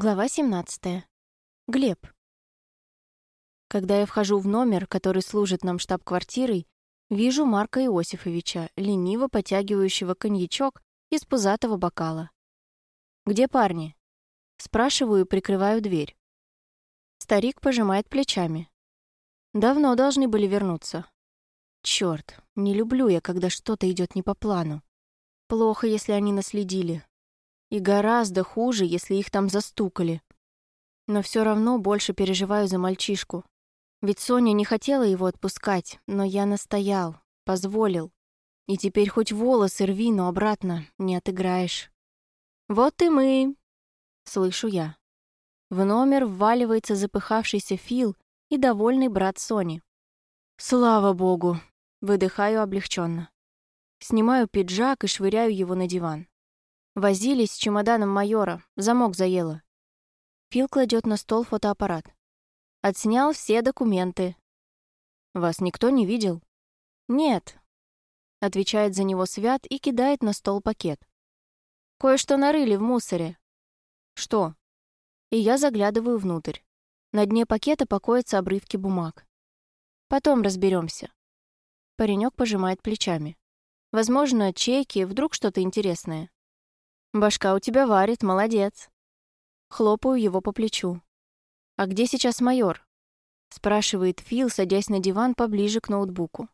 Глава 17. Глеб. Когда я вхожу в номер, который служит нам штаб-квартирой, вижу Марка Иосифовича, лениво потягивающего коньячок из пузатого бокала. «Где парни?» Спрашиваю и прикрываю дверь. Старик пожимает плечами. Давно должны были вернуться. Черт, не люблю я, когда что-то идет не по плану. Плохо, если они наследили. И гораздо хуже, если их там застукали. Но все равно больше переживаю за мальчишку. Ведь Соня не хотела его отпускать, но я настоял, позволил. И теперь хоть волосы рви, но обратно не отыграешь. «Вот и мы!» — слышу я. В номер вваливается запыхавшийся Фил и довольный брат Сони. «Слава богу!» — выдыхаю облегченно. Снимаю пиджак и швыряю его на диван. Возились с чемоданом майора, замок заело. Фил кладет на стол фотоаппарат. Отснял все документы. Вас никто не видел? Нет. Отвечает за него Свят и кидает на стол пакет. Кое-что нарыли в мусоре. Что? И я заглядываю внутрь. На дне пакета покоятся обрывки бумаг. Потом разберемся. Паренек пожимает плечами. Возможно, чеки, вдруг что-то интересное. «Башка у тебя варит, молодец». Хлопаю его по плечу. «А где сейчас майор?» Спрашивает Фил, садясь на диван поближе к ноутбуку.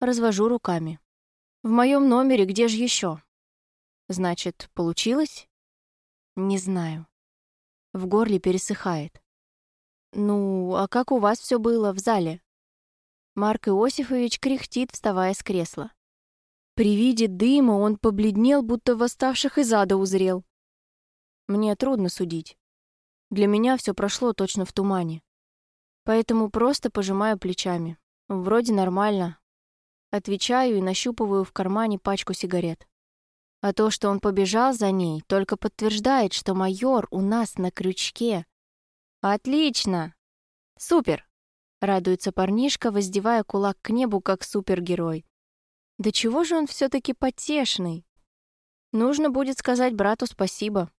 Развожу руками. «В моем номере где же еще? «Значит, получилось?» «Не знаю». В горле пересыхает. «Ну, а как у вас все было в зале?» Марк Иосифович кряхтит, вставая с кресла. При виде дыма он побледнел, будто восставших из ада узрел. Мне трудно судить. Для меня все прошло точно в тумане. Поэтому просто пожимаю плечами. Вроде нормально. Отвечаю и нащупываю в кармане пачку сигарет. А то, что он побежал за ней, только подтверждает, что майор у нас на крючке. «Отлично! Супер!» — радуется парнишка, воздевая кулак к небу, как супергерой. Да чего же он все-таки потешный? Нужно будет сказать брату спасибо.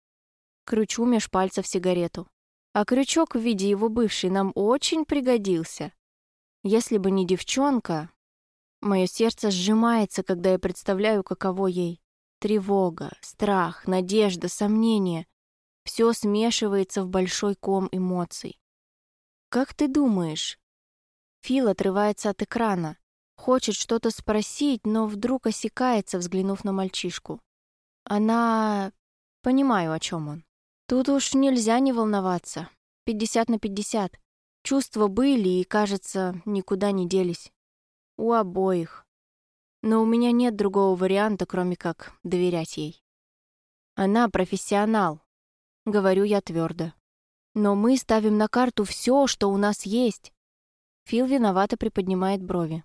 Кручу меж пальцев сигарету. А крючок в виде его бывшей нам очень пригодился. Если бы не девчонка... Мое сердце сжимается, когда я представляю, каково ей. Тревога, страх, надежда, сомнение. Все смешивается в большой ком эмоций. «Как ты думаешь?» Фил отрывается от экрана. Хочет что-то спросить, но вдруг осекается, взглянув на мальчишку. Она... Понимаю, о чем он. Тут уж нельзя не волноваться. Пятьдесят на пятьдесят. Чувства были и, кажется, никуда не делись. У обоих. Но у меня нет другого варианта, кроме как доверять ей. Она профессионал, говорю я твердо. Но мы ставим на карту все, что у нас есть. Фил виновато приподнимает брови.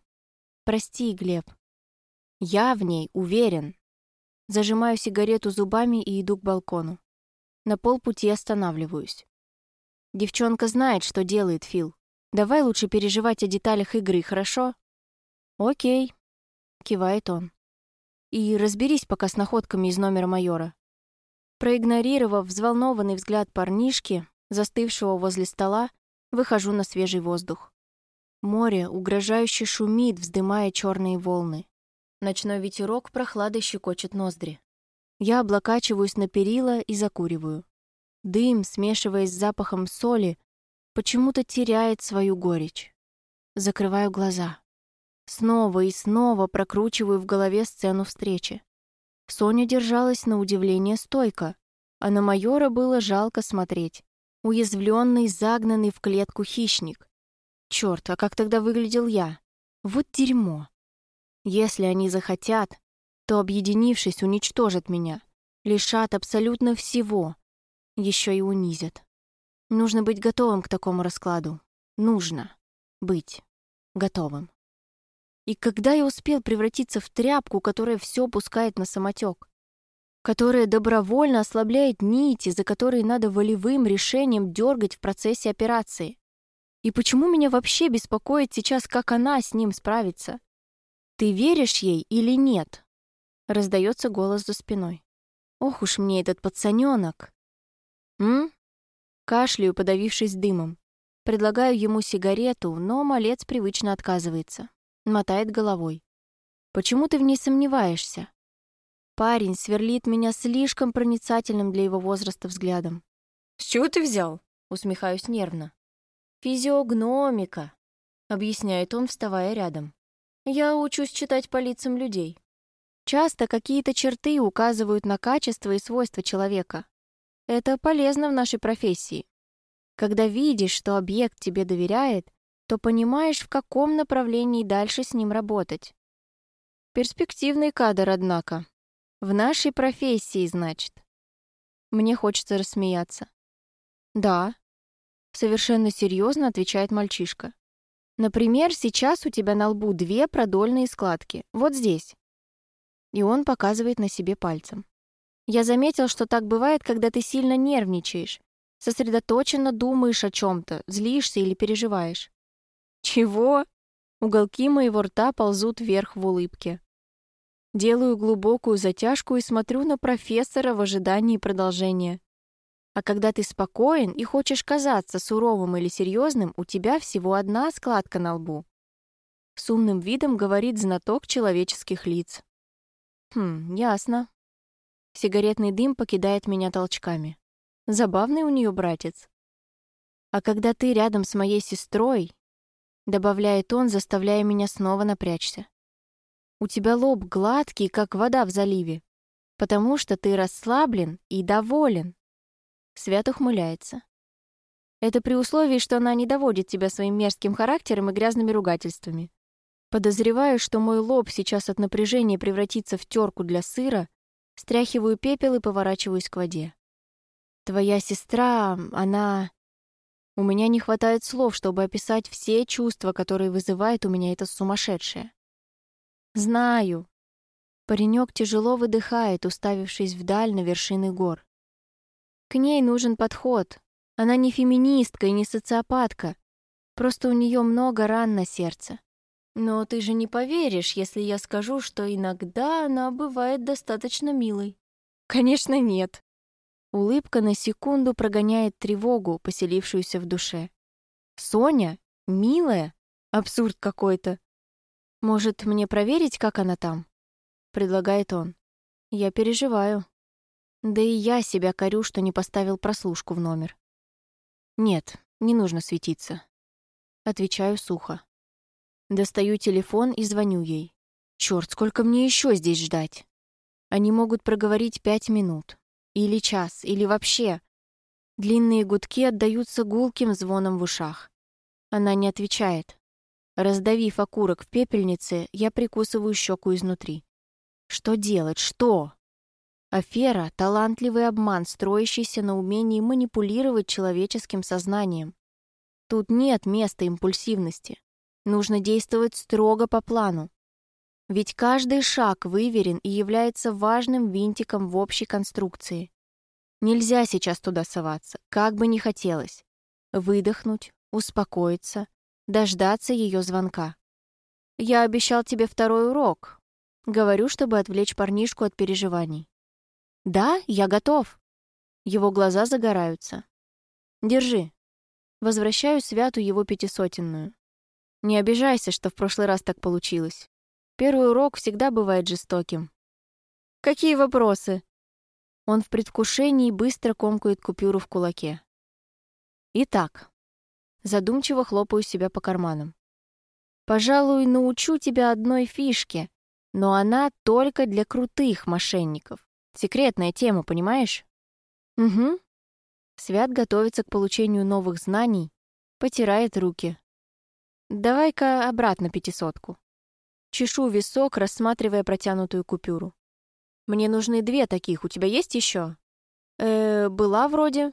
Прости, Глеб. Я в ней уверен. Зажимаю сигарету зубами и иду к балкону. На полпути останавливаюсь. Девчонка знает, что делает Фил. Давай лучше переживать о деталях игры, хорошо? Окей, кивает он. И разберись пока с находками из номера майора. Проигнорировав взволнованный взгляд парнишки, застывшего возле стола, выхожу на свежий воздух. Море угрожающе шумит, вздымая черные волны. Ночной ветерок прохладой щекочет ноздри. Я облокачиваюсь на перила и закуриваю. Дым, смешиваясь с запахом соли, почему-то теряет свою горечь. Закрываю глаза. Снова и снова прокручиваю в голове сцену встречи. Соня держалась на удивление стойко, а на майора было жалко смотреть. Уязвленный, загнанный в клетку хищник. Черт, а как тогда выглядел я? Вот дерьмо. Если они захотят, то, объединившись, уничтожат меня, лишат абсолютно всего, еще и унизят. Нужно быть готовым к такому раскладу. Нужно быть готовым. И когда я успел превратиться в тряпку, которая все пускает на самотек, которая добровольно ослабляет нити, за которые надо волевым решением дергать в процессе операции? И почему меня вообще беспокоит сейчас, как она с ним справится? Ты веришь ей или нет? Раздается голос за спиной. Ох уж мне этот пацаненок. М? Кашляю, подавившись дымом. Предлагаю ему сигарету, но малец привычно отказывается. Мотает головой. «Почему ты в ней сомневаешься?» Парень сверлит меня слишком проницательным для его возраста взглядом. «С чего ты взял?» Усмехаюсь нервно. «Физиогномика», — объясняет он, вставая рядом. «Я учусь читать по лицам людей. Часто какие-то черты указывают на качество и свойства человека. Это полезно в нашей профессии. Когда видишь, что объект тебе доверяет, то понимаешь, в каком направлении дальше с ним работать. Перспективный кадр, однако. В нашей профессии, значит. Мне хочется рассмеяться. Да. Совершенно серьезно отвечает мальчишка. Например, сейчас у тебя на лбу две продольные складки. Вот здесь. И он показывает на себе пальцем. Я заметил, что так бывает, когда ты сильно нервничаешь, сосредоточенно думаешь о чем-то, злишься или переживаешь. Чего? Уголки моего рта ползут вверх в улыбке. Делаю глубокую затяжку и смотрю на профессора в ожидании продолжения. А когда ты спокоен и хочешь казаться суровым или серьезным, у тебя всего одна складка на лбу. С умным видом говорит знаток человеческих лиц. Хм, ясно. Сигаретный дым покидает меня толчками. Забавный у нее братец. А когда ты рядом с моей сестрой, добавляет он, заставляя меня снова напрячься. У тебя лоб гладкий, как вода в заливе, потому что ты расслаблен и доволен. Свят ухмыляется. Это при условии, что она не доводит тебя своим мерзким характером и грязными ругательствами. Подозреваю, что мой лоб сейчас от напряжения превратится в терку для сыра, стряхиваю пепел и поворачиваюсь к воде. Твоя сестра, она... У меня не хватает слов, чтобы описать все чувства, которые вызывает у меня это сумасшедшее. Знаю. Паренек тяжело выдыхает, уставившись вдаль на вершины гор. К ней нужен подход. Она не феминистка и не социопатка. Просто у нее много ран на сердце. Но ты же не поверишь, если я скажу, что иногда она бывает достаточно милой. Конечно, нет. Улыбка на секунду прогоняет тревогу, поселившуюся в душе. Соня? Милая? Абсурд какой-то. «Может, мне проверить, как она там?» — предлагает он. «Я переживаю. Да и я себя корю, что не поставил прослушку в номер». «Нет, не нужно светиться». Отвечаю сухо. Достаю телефон и звоню ей. Черт, сколько мне еще здесь ждать? Они могут проговорить пять минут. Или час, или вообще. Длинные гудки отдаются гулким звоном в ушах. Она не отвечает. Раздавив окурок в пепельнице, я прикусываю щеку изнутри. Что делать? Что? Афера — талантливый обман, строящийся на умении манипулировать человеческим сознанием. Тут нет места импульсивности. Нужно действовать строго по плану. Ведь каждый шаг выверен и является важным винтиком в общей конструкции. Нельзя сейчас туда соваться, как бы ни хотелось. Выдохнуть, успокоиться, дождаться ее звонка. «Я обещал тебе второй урок», — говорю, чтобы отвлечь парнишку от переживаний. «Да, я готов». Его глаза загораются. «Держи». Возвращаю Святу его пятисотенную. Не обижайся, что в прошлый раз так получилось. Первый урок всегда бывает жестоким. «Какие вопросы?» Он в предвкушении быстро комкает купюру в кулаке. Итак, Задумчиво хлопаю себя по карманам. «Пожалуй, научу тебя одной фишке, но она только для крутых мошенников. Секретная тема, понимаешь?» «Угу». Свят готовится к получению новых знаний, потирает руки. «Давай-ка обратно пятисотку». Чешу висок, рассматривая протянутую купюру. «Мне нужны две таких, у тебя есть еще?» «Э, была вроде»,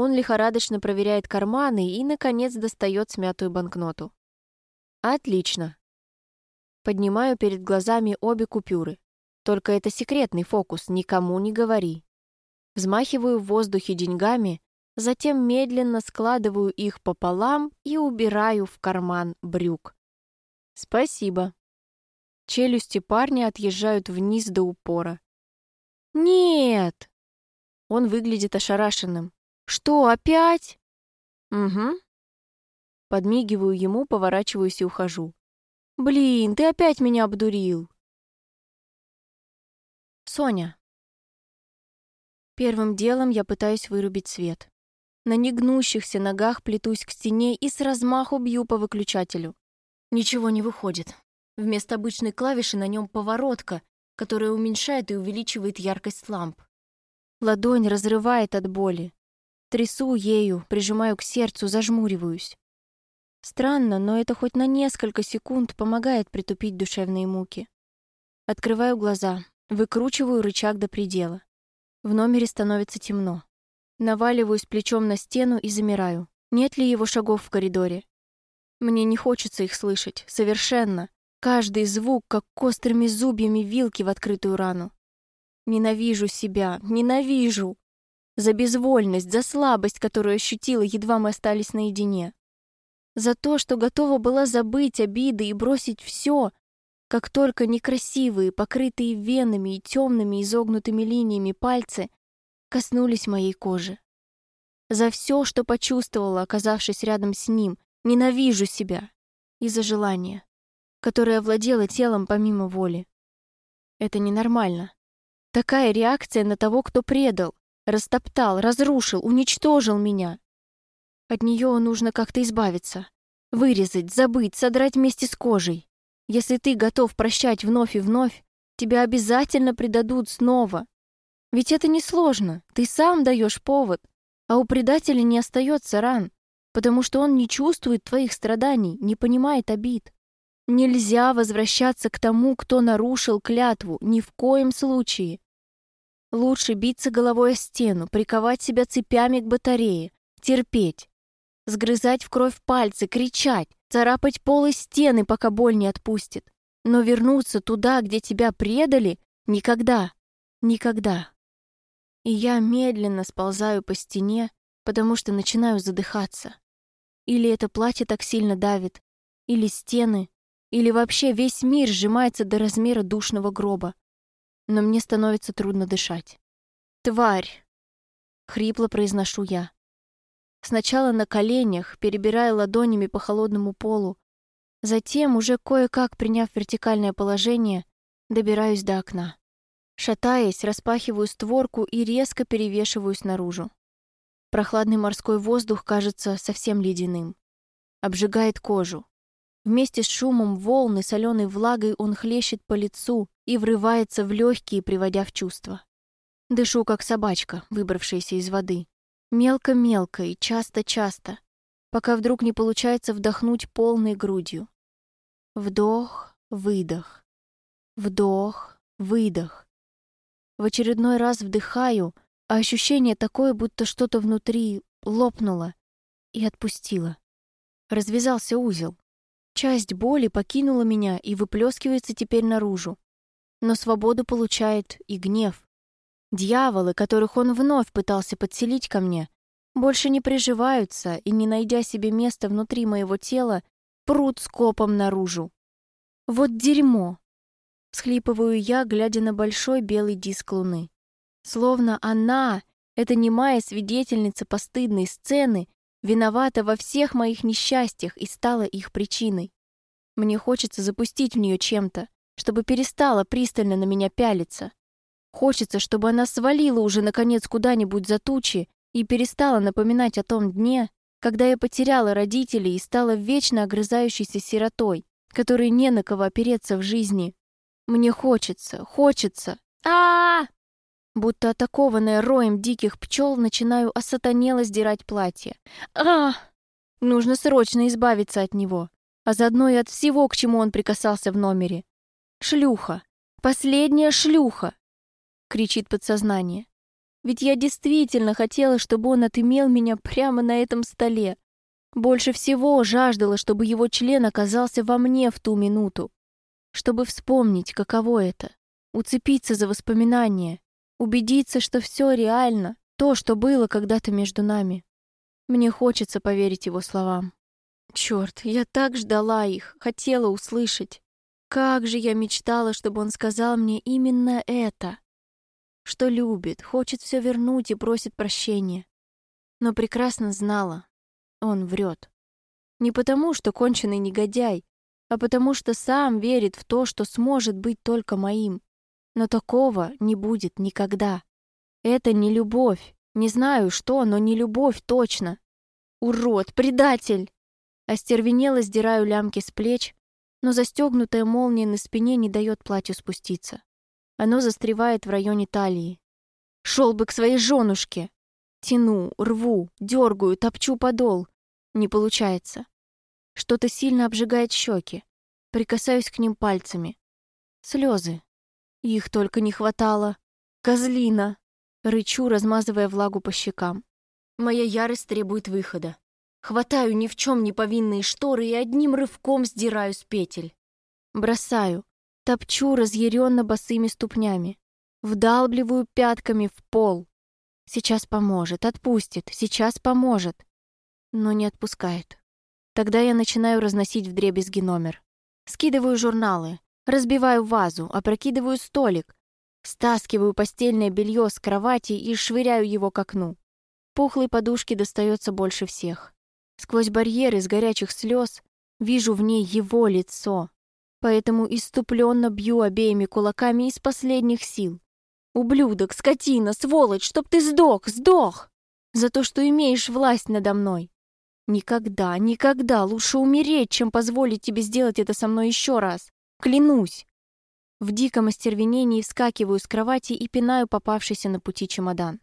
он лихорадочно проверяет карманы и, наконец, достает смятую банкноту. Отлично. Поднимаю перед глазами обе купюры. Только это секретный фокус, никому не говори. Взмахиваю в воздухе деньгами, затем медленно складываю их пополам и убираю в карман брюк. Спасибо. Челюсти парня отъезжают вниз до упора. Нет! Он выглядит ошарашенным. Что, опять?» «Угу». Подмигиваю ему, поворачиваюсь и ухожу. «Блин, ты опять меня обдурил!» Соня. Первым делом я пытаюсь вырубить свет. На негнущихся ногах плетусь к стене и с размаху бью по выключателю. Ничего не выходит. Вместо обычной клавиши на нем поворотка, которая уменьшает и увеличивает яркость ламп. Ладонь разрывает от боли. Трясу ею, прижимаю к сердцу, зажмуриваюсь. Странно, но это хоть на несколько секунд помогает притупить душевные муки. Открываю глаза, выкручиваю рычаг до предела. В номере становится темно. Наваливаюсь плечом на стену и замираю. Нет ли его шагов в коридоре? Мне не хочется их слышать, совершенно. Каждый звук, как острыми зубьями вилки в открытую рану. Ненавижу себя, ненавижу. За безвольность, за слабость, которую ощутила, едва мы остались наедине за то, что готова была забыть обиды и бросить все, как только некрасивые, покрытые венами и темными изогнутыми линиями пальцы коснулись моей кожи. За все, что почувствовала, оказавшись рядом с ним, ненавижу себя. И за желание, которое овладело телом помимо воли. Это ненормально. Такая реакция на того, кто предал, растоптал, разрушил, уничтожил меня. От нее нужно как-то избавиться. Вырезать, забыть, содрать вместе с кожей. Если ты готов прощать вновь и вновь, тебя обязательно предадут снова. Ведь это несложно, ты сам даешь повод, а у предателя не остается ран, потому что он не чувствует твоих страданий, не понимает обид. Нельзя возвращаться к тому, кто нарушил клятву, ни в коем случае. Лучше биться головой о стену, приковать себя цепями к батарее, терпеть, сгрызать в кровь пальцы, кричать, царапать пол и стены, пока боль не отпустит. Но вернуться туда, где тебя предали, никогда, никогда. И я медленно сползаю по стене, потому что начинаю задыхаться. Или это платье так сильно давит, или стены, или вообще весь мир сжимается до размера душного гроба. Но мне становится трудно дышать. «Тварь!» — хрипло произношу я. Сначала на коленях, перебирая ладонями по холодному полу. Затем, уже кое-как приняв вертикальное положение, добираюсь до окна. Шатаясь, распахиваю створку и резко перевешиваюсь наружу. Прохладный морской воздух кажется совсем ледяным. Обжигает кожу. Вместе с шумом волны соленой влагой он хлещет по лицу и врывается в легкие, приводя в чувство. Дышу, как собачка, выбравшаяся из воды. Мелко-мелко и часто-часто, пока вдруг не получается вдохнуть полной грудью. Вдох, выдох. Вдох, выдох. В очередной раз вдыхаю, а ощущение такое, будто что-то внутри лопнуло и отпустило. Развязался узел. Часть боли покинула меня и выплескивается теперь наружу. Но свободу получает и гнев. Дьяволы, которых он вновь пытался подселить ко мне, больше не приживаются и, не найдя себе места внутри моего тела, прут скопом наружу. Вот дерьмо! Схлипываю я, глядя на большой белый диск луны. Словно она, эта немая свидетельница постыдной сцены, виновата во всех моих несчастьях и стала их причиной. Мне хочется запустить в нее чем-то, чтобы перестала пристально на меня пялиться. Хочется, чтобы она свалила уже, наконец, куда-нибудь за тучи и перестала напоминать о том дне, когда я потеряла родителей и стала вечно огрызающейся сиротой, которой не на кого опереться в жизни. Мне хочется, хочется. а! Будто атакованная роем диких пчел, начинаю осатанело сдирать платье. а, Нужно срочно избавиться от него, а заодно и от всего, к чему он прикасался в номере. Шлюха. Последняя шлюха кричит подсознание. Ведь я действительно хотела, чтобы он отымел меня прямо на этом столе. Больше всего жаждала, чтобы его член оказался во мне в ту минуту. Чтобы вспомнить, каково это. Уцепиться за воспоминания. Убедиться, что все реально. То, что было когда-то между нами. Мне хочется поверить его словам. Черт, я так ждала их, хотела услышать. Как же я мечтала, чтобы он сказал мне именно это что любит, хочет все вернуть и просит прощения. Но прекрасно знала, он врет. Не потому, что конченый негодяй, а потому что сам верит в то, что сможет быть только моим. Но такого не будет никогда. Это не любовь. Не знаю, что, но не любовь точно. Урод, предатель! Остервенело сдираю лямки с плеч, но застегнутая молния на спине не дает платью спуститься. Оно застревает в районе талии. Шел бы к своей женушке. Тяну, рву, дергаю, топчу подол. Не получается. Что-то сильно обжигает щеки. Прикасаюсь к ним пальцами. Слезы. Их только не хватало. Козлина. Рычу, размазывая влагу по щекам. Моя ярость требует выхода. Хватаю ни в чем не повинные шторы и одним рывком сдираю с петель. Бросаю. Топчу разъяренно босыми ступнями. Вдалбливаю пятками в пол. Сейчас поможет, отпустит, сейчас поможет. Но не отпускает. Тогда я начинаю разносить вдребезги номер. Скидываю журналы, разбиваю вазу, опрокидываю столик, стаскиваю постельное белье с кровати и швыряю его к окну. Пухлой подушки достается больше всех. Сквозь барьер из горячих слез вижу в ней его лицо, поэтому иступленно бью обеими кулаками из последних сил. «Ублюдок, скотина, сволочь, чтоб ты сдох, сдох! За то, что имеешь власть надо мной! Никогда, никогда лучше умереть, чем позволить тебе сделать это со мной еще раз. Клянусь. В диком остервенении вскакиваю с кровати и пинаю попавшийся на пути чемодан.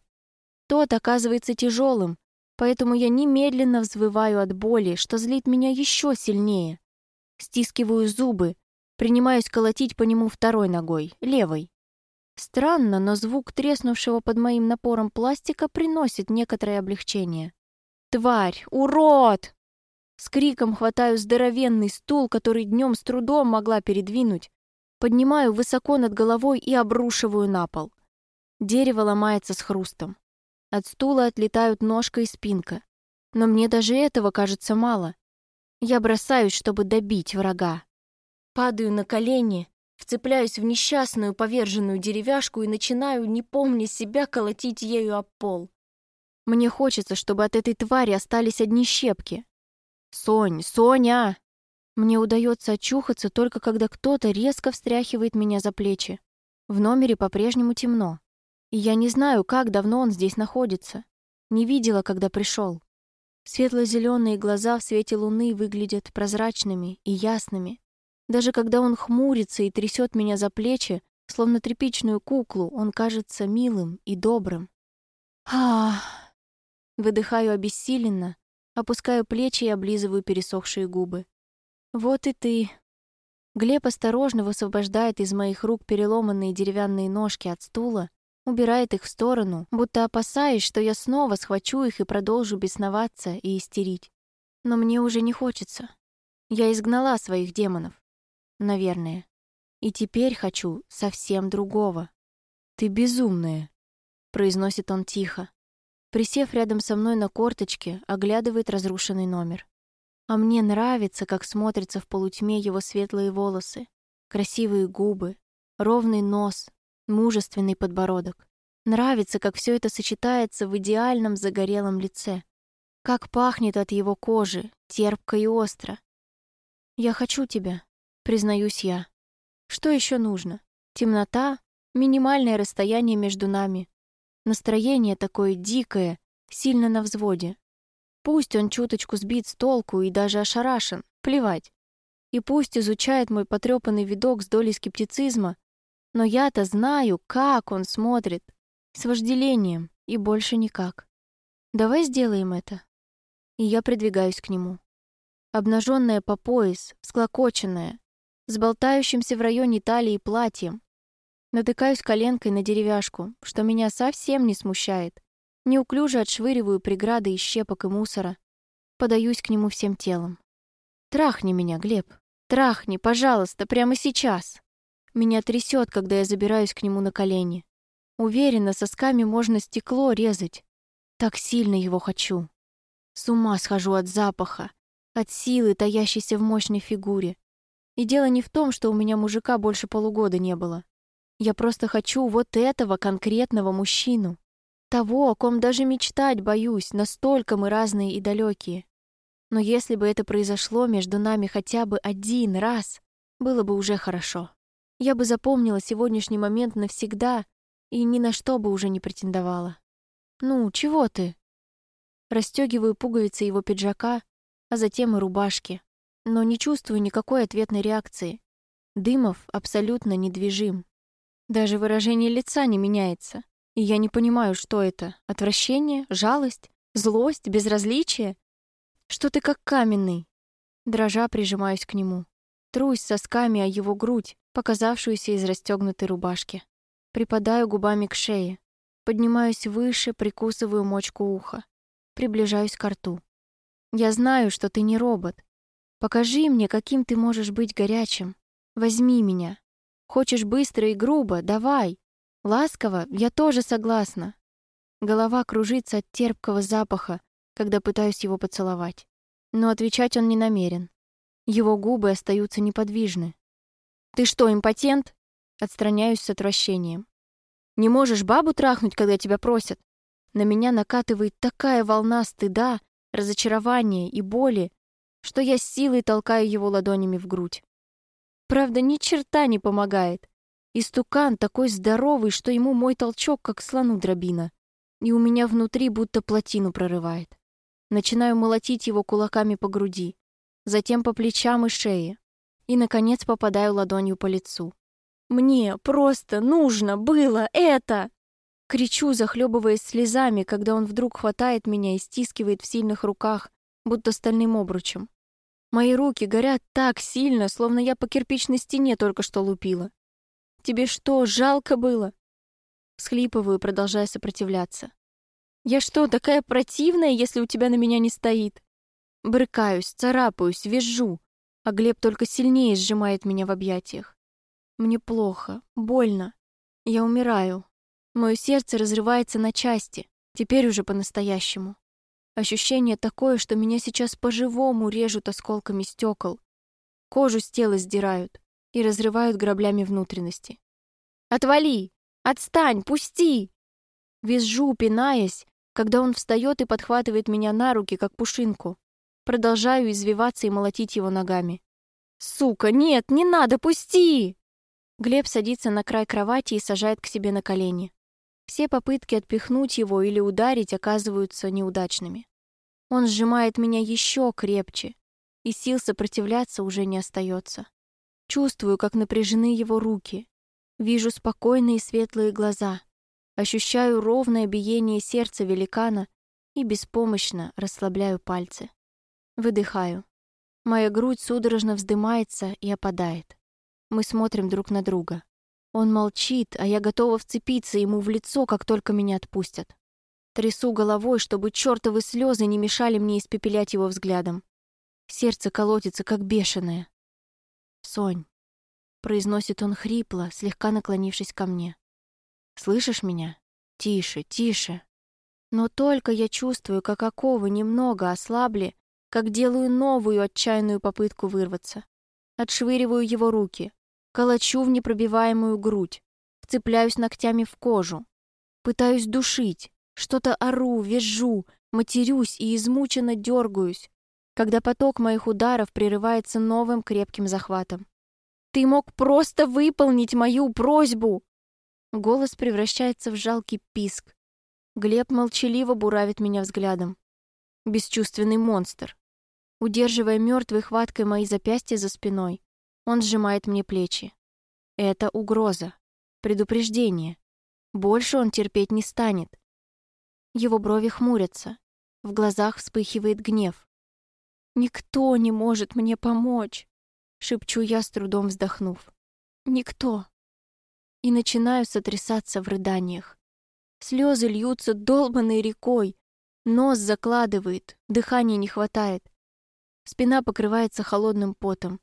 Тот оказывается тяжелым, поэтому я немедленно взвываю от боли, что злит меня еще сильнее. Стискиваю зубы, принимаюсь колотить по нему второй ногой, левой. Странно, но звук треснувшего под моим напором пластика приносит некоторое облегчение. Тварь! Урод!» С криком хватаю здоровенный стул, который днем с трудом могла передвинуть, поднимаю высоко над головой и обрушиваю на пол. Дерево ломается с хрустом. От стула отлетают ножка и спинка. Но мне даже этого кажется мало. Я бросаюсь, чтобы добить врага. Падаю на колени, вцепляюсь в несчастную поверженную деревяшку и начинаю, не помня себя, колотить ею об пол. Мне хочется, чтобы от этой твари остались одни щепки. «Сонь! Соня!» Мне удается очухаться только когда кто-то резко встряхивает меня за плечи. В номере по-прежнему темно. И я не знаю, как давно он здесь находится. Не видела, когда пришел. Светло-зеленые глаза в свете луны выглядят прозрачными и ясными. Даже когда он хмурится и трясет меня за плечи, словно тряпичную куклу, он кажется милым и добрым. Ах! Выдыхаю обессиленно, опускаю плечи и облизываю пересохшие губы. «Вот и ты». Глеб осторожно высвобождает из моих рук переломанные деревянные ножки от стула, убирает их в сторону, будто опасаясь, что я снова схвачу их и продолжу бесноваться и истерить. Но мне уже не хочется. Я изгнала своих демонов. Наверное. И теперь хочу совсем другого. «Ты безумная», — произносит он тихо. Присев рядом со мной на корточке, оглядывает разрушенный номер. А мне нравится, как смотрятся в полутьме его светлые волосы, красивые губы, ровный нос, мужественный подбородок. Нравится, как все это сочетается в идеальном загорелом лице. Как пахнет от его кожи, терпко и остро. «Я хочу тебя», — признаюсь я. «Что еще нужно? Темнота, минимальное расстояние между нами, Настроение такое дикое, сильно на взводе. Пусть он чуточку сбит с толку и даже ошарашен, плевать. И пусть изучает мой потрепанный видок с долей скептицизма, но я-то знаю, как он смотрит. С вожделением и больше никак. Давай сделаем это. И я придвигаюсь к нему. Обнаженная по пояс, склокоченная, с болтающимся в районе талии платьем, Натыкаюсь коленкой на деревяшку, что меня совсем не смущает. Неуклюже отшвыриваю преграды из щепок и мусора. Подаюсь к нему всем телом. «Трахни меня, Глеб. Трахни, пожалуйста, прямо сейчас!» Меня трясет, когда я забираюсь к нему на колени. Уверена, сосками можно стекло резать. Так сильно его хочу. С ума схожу от запаха, от силы, таящейся в мощной фигуре. И дело не в том, что у меня мужика больше полугода не было. Я просто хочу вот этого конкретного мужчину. Того, о ком даже мечтать боюсь, настолько мы разные и далекие. Но если бы это произошло между нами хотя бы один раз, было бы уже хорошо. Я бы запомнила сегодняшний момент навсегда и ни на что бы уже не претендовала. «Ну, чего ты?» Растёгиваю пуговицы его пиджака, а затем и рубашки, но не чувствую никакой ответной реакции. Дымов абсолютно недвижим. Даже выражение лица не меняется. И я не понимаю, что это. Отвращение? Жалость? Злость? Безразличие? Что ты как каменный? Дрожа прижимаюсь к нему. Трусь сосками о его грудь, показавшуюся из расстегнутой рубашки. Припадаю губами к шее. Поднимаюсь выше, прикусываю мочку уха. Приближаюсь к рту. Я знаю, что ты не робот. Покажи мне, каким ты можешь быть горячим. Возьми меня. Хочешь быстро и грубо? Давай. Ласково? Я тоже согласна. Голова кружится от терпкого запаха, когда пытаюсь его поцеловать. Но отвечать он не намерен. Его губы остаются неподвижны. «Ты что, импотент?» Отстраняюсь с отвращением. «Не можешь бабу трахнуть, когда тебя просят?» На меня накатывает такая волна стыда, разочарования и боли, что я с силой толкаю его ладонями в грудь. Правда, ни черта не помогает. Истукан такой здоровый, что ему мой толчок, как слону дробина. И у меня внутри будто плотину прорывает. Начинаю молотить его кулаками по груди, затем по плечам и шее. И, наконец, попадаю ладонью по лицу. «Мне просто нужно было это!» Кричу, захлебываясь слезами, когда он вдруг хватает меня и стискивает в сильных руках, будто стальным обручем. Мои руки горят так сильно, словно я по кирпичной стене только что лупила. «Тебе что, жалко было?» Схлипываю, продолжая сопротивляться. «Я что, такая противная, если у тебя на меня не стоит?» Брыкаюсь, царапаюсь, визжу, а Глеб только сильнее сжимает меня в объятиях. Мне плохо, больно. Я умираю, Мое сердце разрывается на части, теперь уже по-настоящему. Ощущение такое, что меня сейчас по-живому режут осколками стекол. Кожу с тела сдирают и разрывают граблями внутренности. «Отвали! Отстань! Пусти!» Визжу, пинаясь, когда он встает и подхватывает меня на руки, как пушинку. Продолжаю извиваться и молотить его ногами. «Сука, нет, не надо, пусти!» Глеб садится на край кровати и сажает к себе на колени. Все попытки отпихнуть его или ударить оказываются неудачными. Он сжимает меня еще крепче, и сил сопротивляться уже не остается. Чувствую, как напряжены его руки. Вижу спокойные светлые глаза. Ощущаю ровное биение сердца великана и беспомощно расслабляю пальцы. Выдыхаю. Моя грудь судорожно вздымается и опадает. Мы смотрим друг на друга. Он молчит, а я готова вцепиться ему в лицо, как только меня отпустят. Трясу головой, чтобы чертовы слезы не мешали мне испепелять его взглядом. Сердце колотится, как бешеное. «Сонь», — произносит он хрипло, слегка наклонившись ко мне. «Слышишь меня? Тише, тише». Но только я чувствую, как оковы немного ослабли, как делаю новую отчаянную попытку вырваться. Отшвыриваю его руки, Колочу в непробиваемую грудь, вцепляюсь ногтями в кожу. Пытаюсь душить, что-то ору, визжу, матерюсь и измученно дергаюсь, когда поток моих ударов прерывается новым крепким захватом. «Ты мог просто выполнить мою просьбу!» Голос превращается в жалкий писк. Глеб молчаливо буравит меня взглядом. Бесчувственный монстр. Удерживая мертвой хваткой мои запястья за спиной, он сжимает мне плечи. Это угроза, предупреждение. Больше он терпеть не станет. Его брови хмурятся, в глазах вспыхивает гнев. «Никто не может мне помочь», — шепчу я, с трудом вздохнув. «Никто». И начинаю сотрясаться в рыданиях. Слезы льются долбанной рекой, нос закладывает, дыхания не хватает. Спина покрывается холодным потом.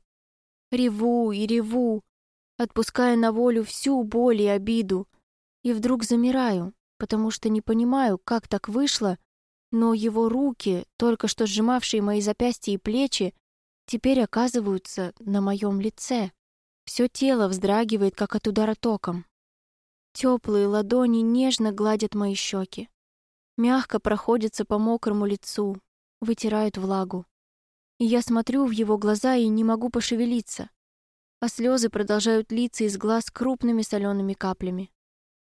Реву и реву, отпуская на волю всю боль и обиду. И вдруг замираю, потому что не понимаю, как так вышло, но его руки, только что сжимавшие мои запястья и плечи, теперь оказываются на моем лице. Все тело вздрагивает, как от удара током. Теплые ладони нежно гладят мои щеки. мягко проходятся по мокрому лицу, вытирают влагу. Я смотрю в его глаза и не могу пошевелиться, а слезы продолжают литься из глаз крупными солеными каплями.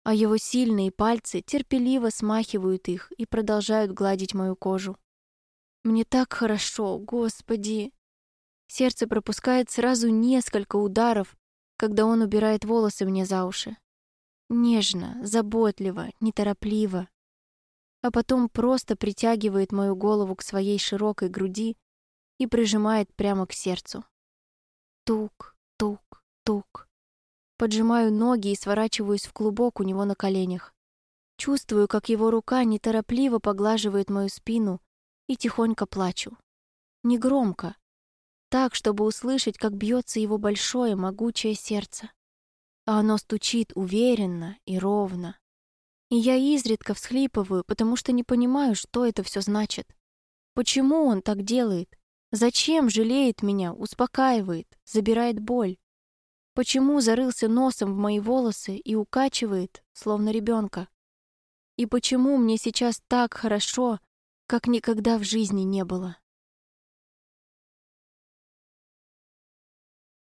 А его сильные пальцы терпеливо смахивают их и продолжают гладить мою кожу. Мне так хорошо, Господи! Сердце пропускает сразу несколько ударов, когда он убирает волосы мне за уши. Нежно, заботливо, неторопливо. А потом просто притягивает мою голову к своей широкой груди и прижимает прямо к сердцу. Тук, тук, тук. Поджимаю ноги и сворачиваюсь в клубок у него на коленях. Чувствую, как его рука неторопливо поглаживает мою спину и тихонько плачу. Негромко, так, чтобы услышать, как бьется его большое, могучее сердце. А оно стучит уверенно и ровно. И я изредка всхлипываю, потому что не понимаю, что это все значит. Почему он так делает? Зачем жалеет меня, успокаивает, забирает боль? Почему зарылся носом в мои волосы и укачивает, словно ребенка? И почему мне сейчас так хорошо, как никогда в жизни не было?